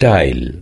تايل